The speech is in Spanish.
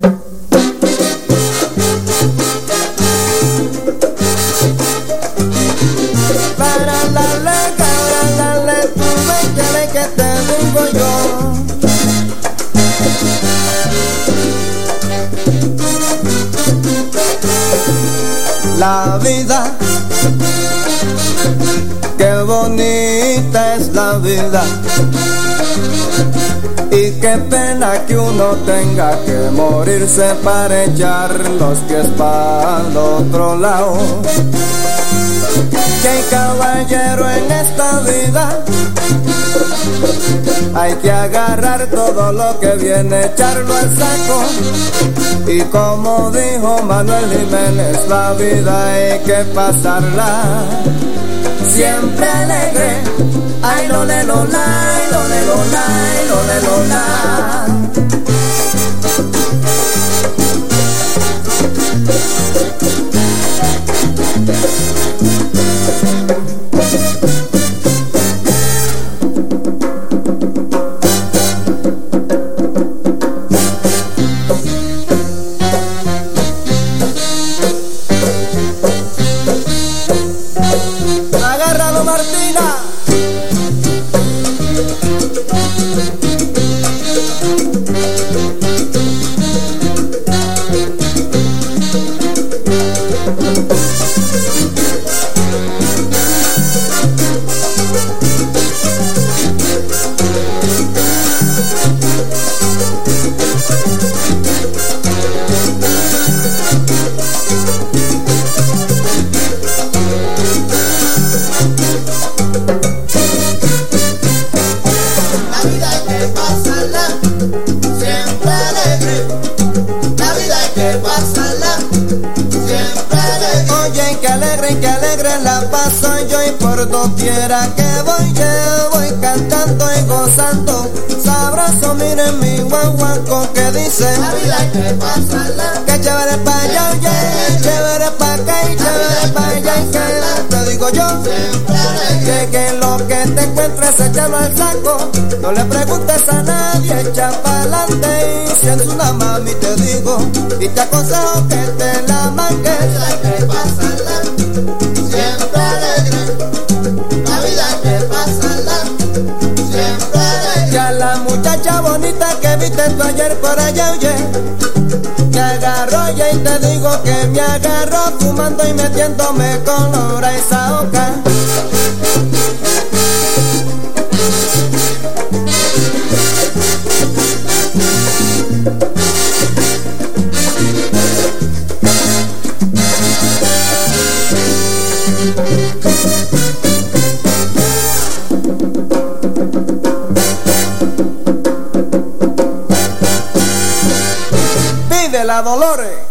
Para la la, para la la, tú que te digo yo. La vida, qué bonita es la vida. Qué pena que uno tenga que morirse para echar los pies para el otro lado. Que hay caballero en esta vida. Hay que agarrar todo lo que viene, echarlo al saco. Y como dijo Manuel Jiménez, la vida hay que pasarla siempre alegre. Ay, lo le lo la, lo le lo la, que pasarla siempre alegre. La vida hay que pasarla siempre alegre. Oye, que alegre, que alegre la paso yo y por doquiera que voy yo voy cantando y gozando. Sabroso, miren mi guaguaco que dice La vida hay que pasarla que chévere pa' allá, oye, chévere digo yo. Que, que lo que te encuentres echalo al saco No le preguntes a nadie, echa pa'lante Y si es una mami te digo Y te aconsejo que te la La hay que pasarla siempre alegre. La vida que pasarla siempre alegre. Que a la muchacha bonita que viste tú ayer por allá, oye Y te digo que me agarró. Fumando y metiéndome color a esa hoja Dolores